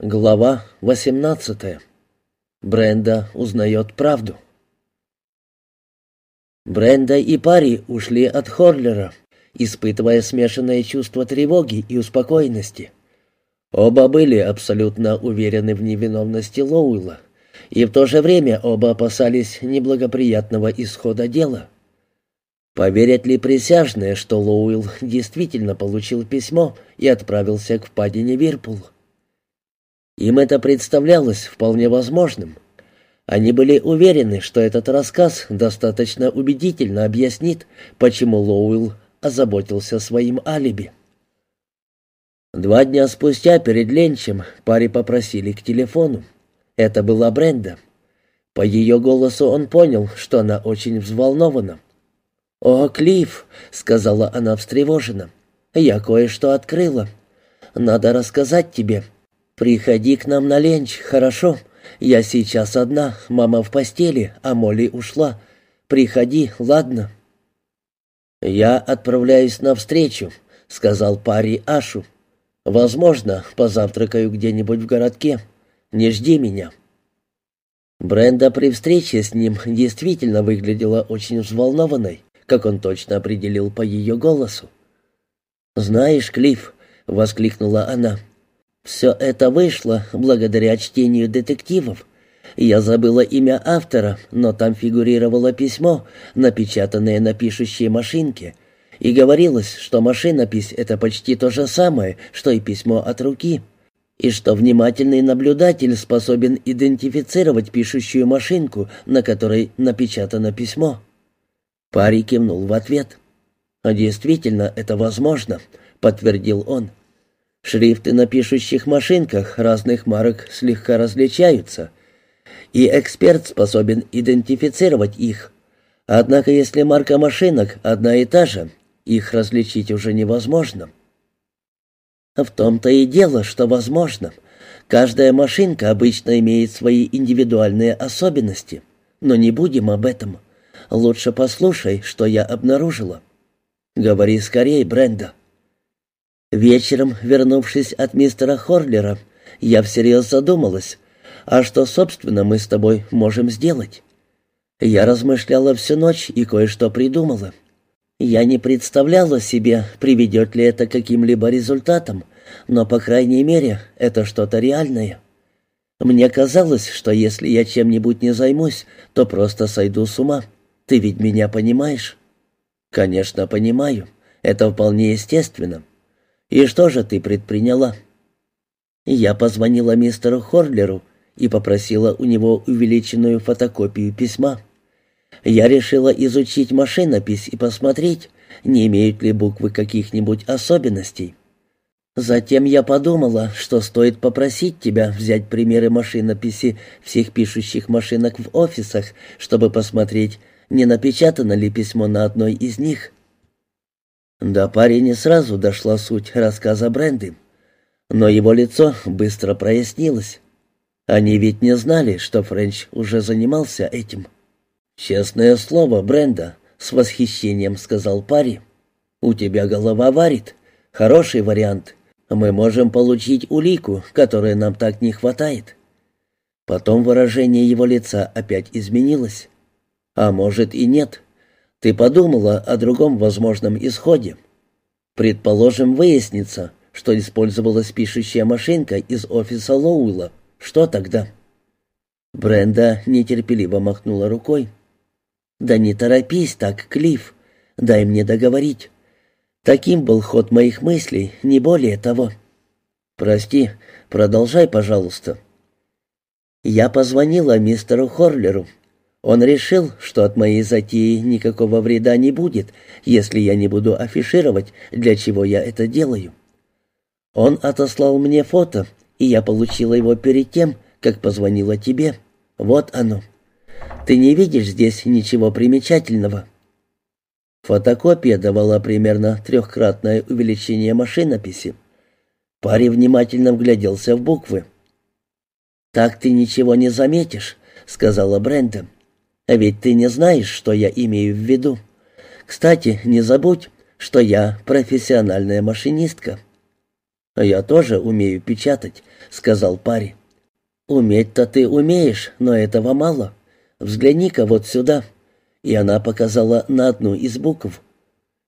Глава 18. Бренда узнает правду. Бренда и Пари ушли от Хорлера, испытывая смешанное чувство тревоги и успокоенности. Оба были абсолютно уверены в невиновности Лоуэлла, и в то же время оба опасались неблагоприятного исхода дела. Поверят ли присяжные, что Лоуэлл действительно получил письмо и отправился к впадине Вирпул? Им это представлялось вполне возможным. Они были уверены, что этот рассказ достаточно убедительно объяснит, почему Лоуэлл озаботился своим алиби. Два дня спустя перед ленчем паре попросили к телефону. Это была Бренда. По ее голосу он понял, что она очень взволнована. «О, Клифф!» — сказала она встревоженно. «Я кое-что открыла. Надо рассказать тебе. «Приходи к нам на ленч, хорошо? Я сейчас одна, мама в постели, а Молли ушла. Приходи, ладно?» «Я отправляюсь навстречу», — сказал пари Ашу. «Возможно, позавтракаю где-нибудь в городке. Не жди меня». Бренда при встрече с ним действительно выглядела очень взволнованной, как он точно определил по ее голосу. «Знаешь, Клифф», — воскликнула она, все это вышло благодаря чтению детективов. Я забыла имя автора, но там фигурировало письмо, напечатанное на пишущей машинке, и говорилось, что машинопись — это почти то же самое, что и письмо от руки, и что внимательный наблюдатель способен идентифицировать пишущую машинку, на которой напечатано письмо. Пари кивнул в ответ. «А «Действительно, это возможно», — подтвердил он. Шрифты на пишущих машинках разных марок слегка различаются, и эксперт способен идентифицировать их. Однако если марка машинок одна и та же, их различить уже невозможно. В том-то и дело, что возможно. Каждая машинка обычно имеет свои индивидуальные особенности, но не будем об этом. Лучше послушай, что я обнаружила. Говори скорее, Бренда. Вечером, вернувшись от мистера Хорлера, я всерьез задумалась, а что, собственно, мы с тобой можем сделать? Я размышляла всю ночь и кое-что придумала. Я не представляла себе, приведет ли это к каким-либо результатам, но, по крайней мере, это что-то реальное. Мне казалось, что если я чем-нибудь не займусь, то просто сойду с ума. Ты ведь меня понимаешь? Конечно, понимаю. Это вполне естественно. «И что же ты предприняла?» Я позвонила мистеру Хорлеру и попросила у него увеличенную фотокопию письма. Я решила изучить машинопись и посмотреть, не имеют ли буквы каких-нибудь особенностей. Затем я подумала, что стоит попросить тебя взять примеры машинописи всех пишущих машинок в офисах, чтобы посмотреть, не напечатано ли письмо на одной из них. До паре не сразу дошла суть рассказа Бренды, но его лицо быстро прояснилось. Они ведь не знали, что Френч уже занимался этим. «Честное слово, Бренда», — с восхищением сказал пари. «У тебя голова варит. Хороший вариант. Мы можем получить улику, которой нам так не хватает». Потом выражение его лица опять изменилось. «А может и нет. Ты подумала о другом возможном исходе. Предположим, выяснится, что использовалась пишущая машинка из офиса Лоуэлла. Что тогда? Бренда нетерпеливо махнула рукой. «Да не торопись так, Клифф. Дай мне договорить. Таким был ход моих мыслей, не более того». «Прости, продолжай, пожалуйста». Я позвонила мистеру Хорлеру он решил, что от моей затеи никакого вреда не будет, если я не буду афишировать, для чего я это делаю. Он отослал мне фото, и я получила его перед тем, как позвонила тебе. Вот оно. Ты не видишь здесь ничего примечательного. Фотокопия давала примерно трехкратное увеличение машинописи. Парень внимательно вгляделся в буквы. «Так ты ничего не заметишь», — сказала Бренда. А ведь ты не знаешь, что я имею в виду. Кстати, не забудь, что я профессиональная машинистка». «Я тоже умею печатать», — сказал парень. «Уметь-то ты умеешь, но этого мало. Взгляни-ка вот сюда». И она показала на одну из букв.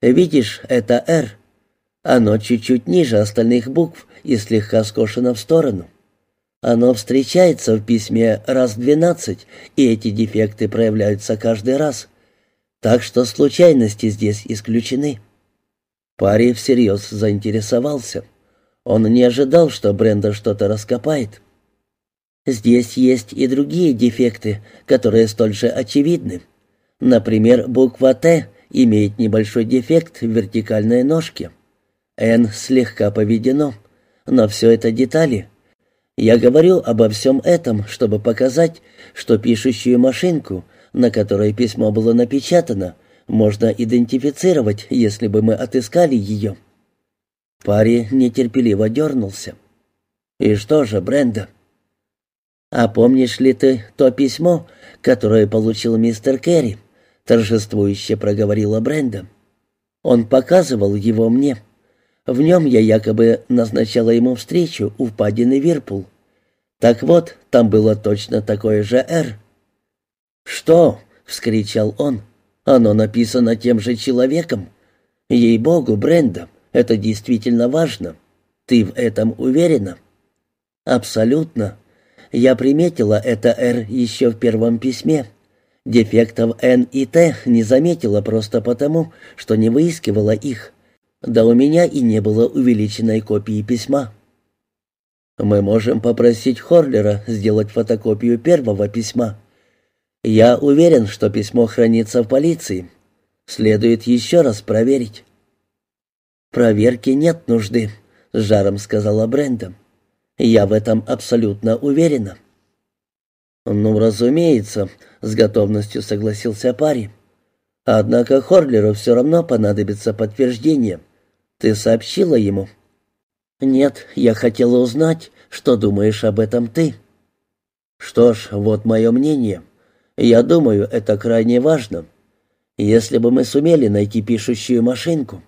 «Видишь, это «Р». Оно чуть-чуть ниже остальных букв и слегка скошено в сторону. Оно встречается в письме раз двенадцать, и эти дефекты проявляются каждый раз. Так что случайности здесь исключены. Парень всерьез заинтересовался. Он не ожидал, что Бренда что-то раскопает. Здесь есть и другие дефекты, которые столь же очевидны. Например, буква «Т» имеет небольшой дефект в вертикальной ножке. «Н» слегка поведено, но все это детали. Я говорю обо всем этом, чтобы показать, что пишущую машинку, на которой письмо было напечатано, можно идентифицировать, если бы мы отыскали ее. Пари нетерпеливо дернулся. «И что же, Бренда?» «А помнишь ли ты то письмо, которое получил мистер Керри?» торжествующе проговорила Бренда. «Он показывал его мне. В нем я якобы назначала ему встречу у впадины Вирпул. Так вот, там было точно такое же «Р». «Что?» — вскричал он. «Оно написано тем же человеком. Ей-богу, Бренда, это действительно важно. Ты в этом уверена?» «Абсолютно. Я приметила это «Р» еще в первом письме. Дефектов Н и Т не заметила просто потому, что не выискивала их. Да у меня и не было увеличенной копии письма». «Мы можем попросить Хорлера сделать фотокопию первого письма. Я уверен, что письмо хранится в полиции. Следует еще раз проверить». «Проверки нет нужды», — с жаром сказала Бренда. «Я в этом абсолютно уверена». «Ну, разумеется», — с готовностью согласился парень. «Однако Хорлеру все равно понадобится подтверждение. Ты сообщила ему?» «Нет, я хотела узнать, что думаешь об этом ты». «Что ж, вот мое мнение. Я думаю, это крайне важно. Если бы мы сумели найти пишущую машинку,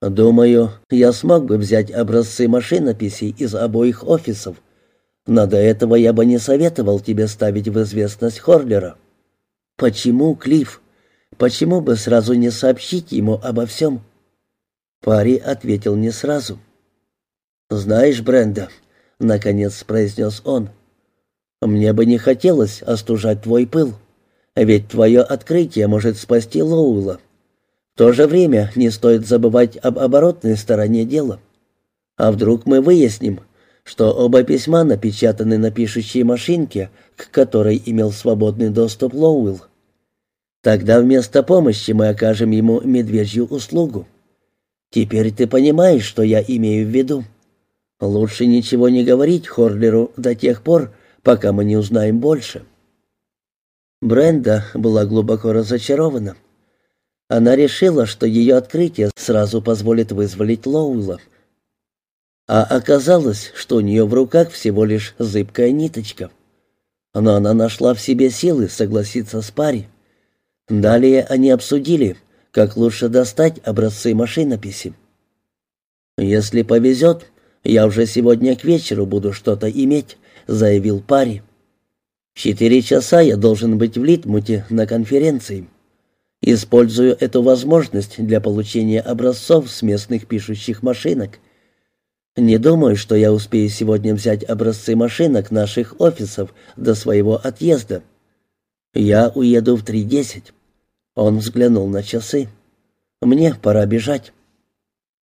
«Думаю, я смог бы взять образцы машинописей из обоих офисов. Но до этого я бы не советовал тебе ставить в известность Хорлера». «Почему, Клифф? Почему бы сразу не сообщить ему обо всем?» Пари ответил не сразу. «Знаешь, Бренда», — наконец произнес он, — «мне бы не хотелось остужать твой пыл, ведь твое открытие может спасти Лоула» то же время не стоит забывать об оборотной стороне дела. А вдруг мы выясним, что оба письма напечатаны на пишущей машинке, к которой имел свободный доступ Лоуэлл. Тогда вместо помощи мы окажем ему медвежью услугу. Теперь ты понимаешь, что я имею в виду. Лучше ничего не говорить Хорлеру до тех пор, пока мы не узнаем больше. Бренда была глубоко разочарована. Она решила, что ее открытие сразу позволит вызволить Лоула. А оказалось, что у нее в руках всего лишь зыбкая ниточка. Но она нашла в себе силы согласиться с парей. Далее они обсудили, как лучше достать образцы машинописи. «Если повезет, я уже сегодня к вечеру буду что-то иметь», — заявил парень. «В четыре часа я должен быть в Литмуте на конференции». Использую эту возможность для получения образцов с местных пишущих машинок. Не думаю, что я успею сегодня взять образцы машинок наших офисов до своего отъезда. Я уеду в 3.10. Он взглянул на часы. Мне пора бежать.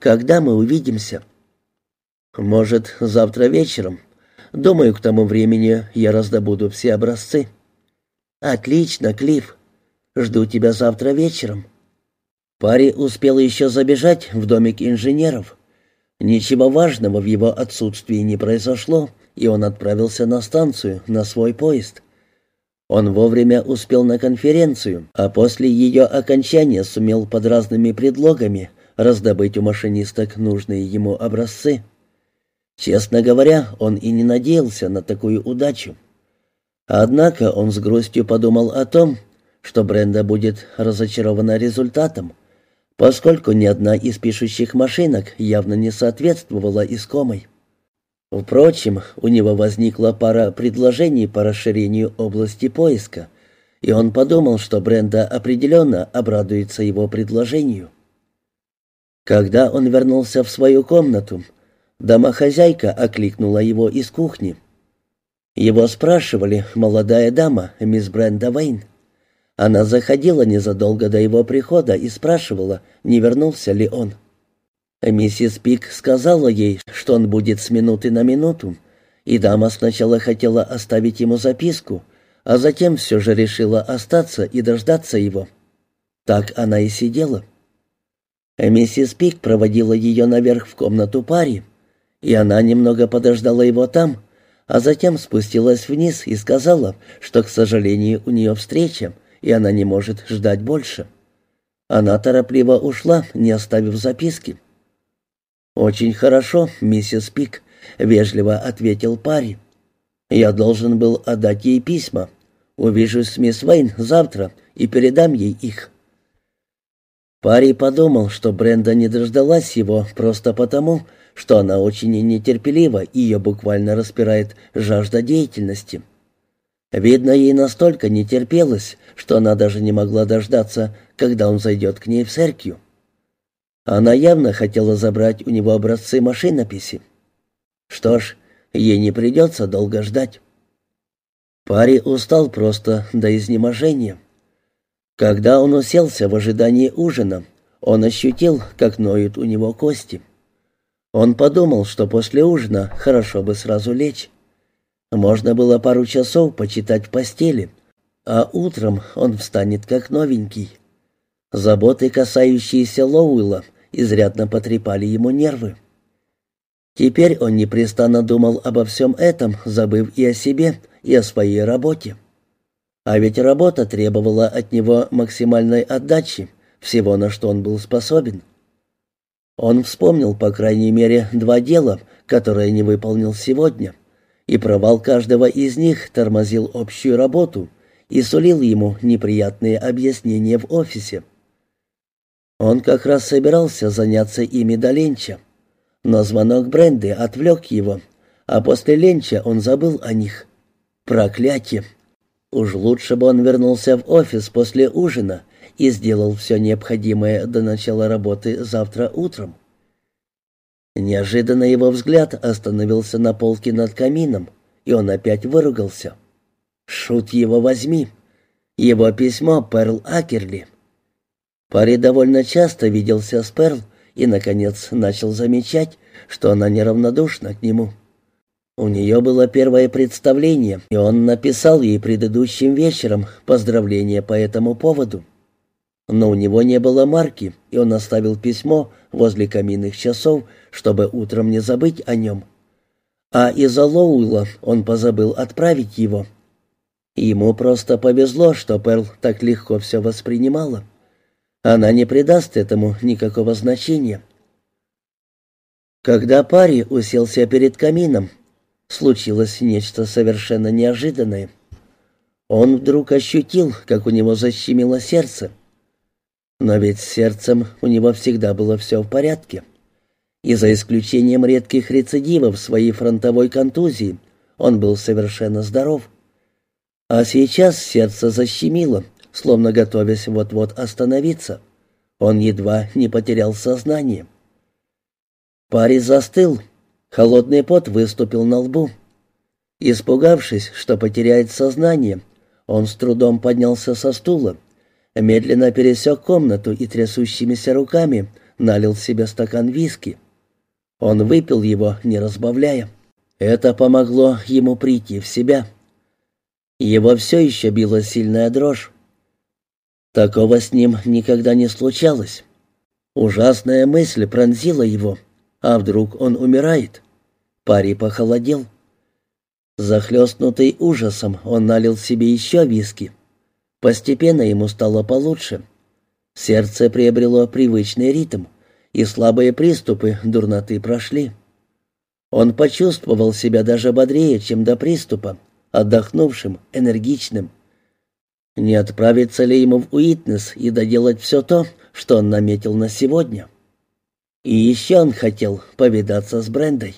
Когда мы увидимся? Может, завтра вечером. Думаю, к тому времени я раздобуду все образцы. Отлично, Клифф. Жду тебя завтра вечером». Пари успел еще забежать в домик инженеров. Ничего важного в его отсутствии не произошло, и он отправился на станцию, на свой поезд. Он вовремя успел на конференцию, а после ее окончания сумел под разными предлогами раздобыть у машинисток нужные ему образцы. Честно говоря, он и не надеялся на такую удачу. Однако он с грустью подумал о том, что Бренда будет разочарована результатом, поскольку ни одна из пишущих машинок явно не соответствовала искомой. Впрочем, у него возникла пара предложений по расширению области поиска, и он подумал, что Бренда определенно обрадуется его предложению. Когда он вернулся в свою комнату, домохозяйка окликнула его из кухни. Его спрашивали молодая дама, мисс Бренда Вейн. Она заходила незадолго до его прихода и спрашивала, не вернулся ли он. Миссис Пик сказала ей, что он будет с минуты на минуту, и дама сначала хотела оставить ему записку, а затем все же решила остаться и дождаться его. Так она и сидела. Миссис Пик проводила ее наверх в комнату пари, и она немного подождала его там, а затем спустилась вниз и сказала, что, к сожалению, у нее встреча, и она не может ждать больше. Она торопливо ушла, не оставив записки. «Очень хорошо, миссис Пик», — вежливо ответил парень. «Я должен был отдать ей письма. Увижусь с мисс Вейн завтра и передам ей их». Пари подумал, что Бренда не дождалась его просто потому, что она очень нетерпелива и ее буквально распирает жажда деятельности. Видно, ей настолько не терпелось, что она даже не могла дождаться, когда он зайдет к ней в церковь. Она явно хотела забрать у него образцы машинописи. Что ж, ей не придется долго ждать. Пари устал просто до изнеможения. Когда он уселся в ожидании ужина, он ощутил, как ноют у него кости. Он подумал, что после ужина хорошо бы сразу лечь. Можно было пару часов почитать в постели, а утром он встанет как новенький. Заботы, касающиеся Лоуэлла, изрядно потрепали ему нервы. Теперь он непрестанно думал обо всем этом, забыв и о себе, и о своей работе. А ведь работа требовала от него максимальной отдачи, всего, на что он был способен. Он вспомнил, по крайней мере, два дела, которые не выполнил сегодня, и провал каждого из них тормозил общую работу и сулил ему неприятные объяснения в офисе. Он как раз собирался заняться ими до ленча, но звонок Бренды отвлек его, а после ленча он забыл о них. Проклятие! Уж лучше бы он вернулся в офис после ужина и сделал все необходимое до начала работы завтра утром. Неожиданно его взгляд остановился на полке над камином, и он опять выругался. «Шут его возьми!» Его письмо Перл Акерли — Парень довольно часто виделся с Перл и, наконец, начал замечать, что она неравнодушна к нему. У нее было первое представление, и он написал ей предыдущим вечером поздравления по этому поводу. Но у него не было марки, и он оставил письмо возле каминных часов, чтобы утром не забыть о нем. А из-за Лоуэлла он позабыл отправить его. Ему просто повезло, что Перл так легко все воспринимала. Она не придаст этому никакого значения. Когда парень уселся перед камином, случилось нечто совершенно неожиданное. Он вдруг ощутил, как у него защемило сердце. Но ведь с сердцем у него всегда было все в порядке. И за исключением редких рецидивов своей фронтовой контузии, он был совершенно здоров. А сейчас сердце защемило, словно готовясь вот-вот остановиться. Он едва не потерял сознание. Парень застыл, холодный пот выступил на лбу. Испугавшись, что потеряет сознание, он с трудом поднялся со стула, медленно пересек комнату и трясущимися руками налил себе стакан виски. Он выпил его, не разбавляя. Это помогло ему прийти в себя. Его все еще била сильная дрожь. Такого с ним никогда не случалось. Ужасная мысль пронзила его. А вдруг он умирает? Пари похолодел. Захлестнутый ужасом, он налил себе еще виски. Постепенно ему стало получше. Сердце приобрело привычный ритм, и слабые приступы дурноты прошли. Он почувствовал себя даже бодрее, чем до приступа, отдохнувшим, энергичным. Не отправиться ли ему в Уитнес и доделать все то, что он наметил на сегодня? И еще он хотел повидаться с Брендой.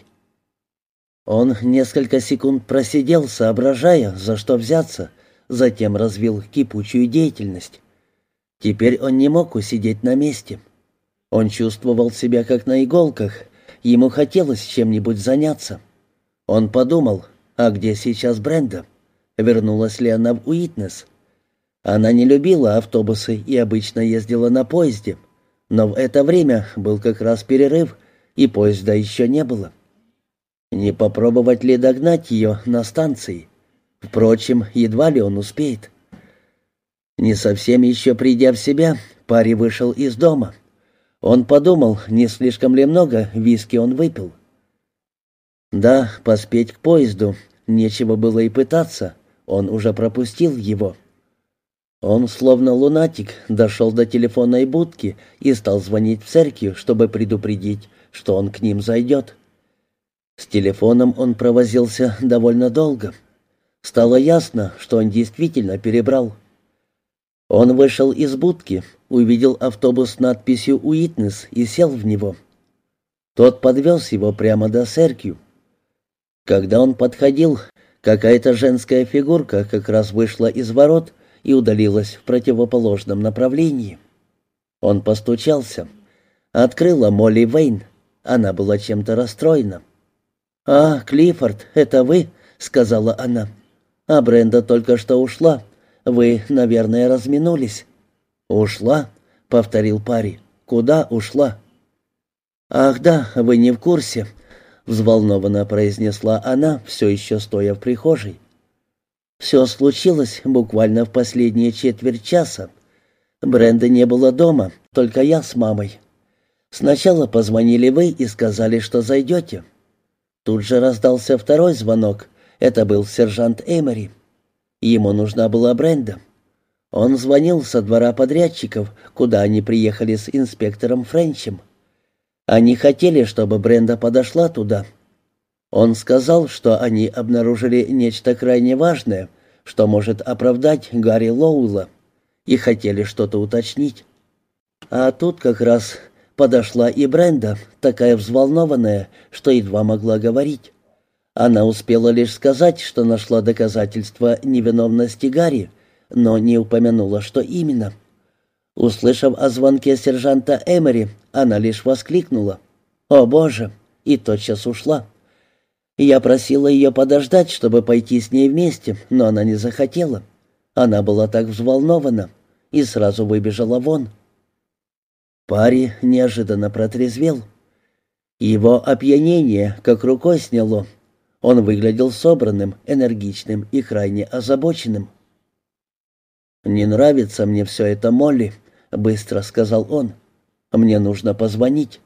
Он несколько секунд просидел, соображая, за что взяться, затем развил кипучую деятельность. Теперь он не мог усидеть на месте. Он чувствовал себя как на иголках, ему хотелось чем-нибудь заняться. Он подумал, а где сейчас Бренда? Вернулась ли она в Уитнес? Она не любила автобусы и обычно ездила на поезде, но в это время был как раз перерыв, и поезда еще не было. Не попробовать ли догнать ее на станции? Впрочем, едва ли он успеет. Не совсем еще придя в себя, парень вышел из дома. Он подумал, не слишком ли много виски он выпил. Да, поспеть к поезду, нечего было и пытаться, он уже пропустил его. Он, словно лунатик, дошел до телефонной будки и стал звонить в церковь, чтобы предупредить, что он к ним зайдет. С телефоном он провозился довольно долго. Стало ясно, что он действительно перебрал. Он вышел из будки, увидел автобус с надписью «Уитнес» и сел в него. Тот подвез его прямо до церкви. Когда он подходил, какая-то женская фигурка как раз вышла из ворот и удалилась в противоположном направлении. Он постучался. Открыла Молли Вейн. Она была чем-то расстроена. «А, Клиффорд, это вы?» — сказала она. «А Бренда только что ушла. Вы, наверное, разминулись». «Ушла?» — повторил парень. «Куда ушла?» «Ах да, вы не в курсе», — взволнованно произнесла она, все еще стоя в прихожей. «Все случилось буквально в последние четверть часа. Бренда не было дома, только я с мамой. Сначала позвонили вы и сказали, что зайдете. Тут же раздался второй звонок. Это был сержант Эмери. Ему нужна была Бренда. Он звонил со двора подрядчиков, куда они приехали с инспектором Френчем. Они хотели, чтобы Бренда подошла туда. Он сказал, что они обнаружили нечто крайне важное, что может оправдать Гарри Лоула, и хотели что-то уточнить. А тут как раз подошла и Бренда, такая взволнованная, что едва могла говорить. Она успела лишь сказать, что нашла доказательства невиновности Гарри, но не упомянула, что именно. Услышав о звонке сержанта Эмери, она лишь воскликнула «О, Боже!» и тотчас ушла. Я просила ее подождать, чтобы пойти с ней вместе, но она не захотела. Она была так взволнована и сразу выбежала вон. Пари неожиданно протрезвел. Его опьянение как рукой сняло, он выглядел собранным, энергичным и крайне озабоченным. «Не нравится мне все это, Молли», — быстро сказал он. «Мне нужно позвонить».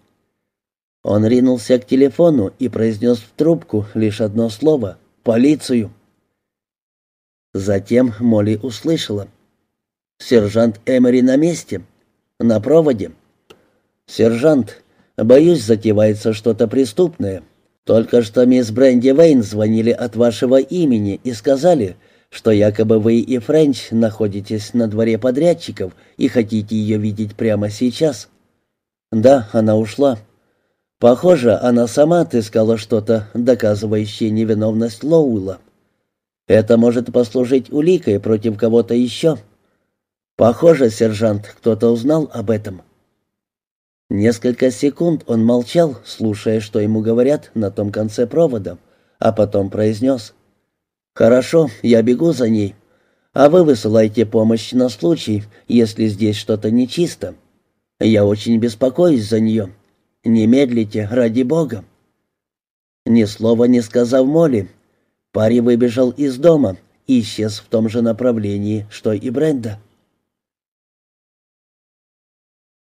Он ринулся к телефону и произнес в трубку лишь одно слово «Полицию». Затем Молли услышала. «Сержант Эмери на месте. На проводе». «Сержант, боюсь, затевается что-то преступное. Только что мисс Бренди Вейн звонили от вашего имени и сказали, что якобы вы и Френч находитесь на дворе подрядчиков и хотите ее видеть прямо сейчас. Да, она ушла. Похоже, она сама отыскала что-то, доказывающее невиновность Лоуэлла. Это может послужить уликой против кого-то еще. Похоже, сержант, кто-то узнал об этом. Несколько секунд он молчал, слушая, что ему говорят на том конце провода, а потом произнес. «Хорошо, я бегу за ней. А вы высылайте помощь на случай, если здесь что-то нечисто. Я очень беспокоюсь за нее. Не медлите, ради бога». Ни слова не сказав Молли, парень выбежал из дома и исчез в том же направлении, что и Бренда.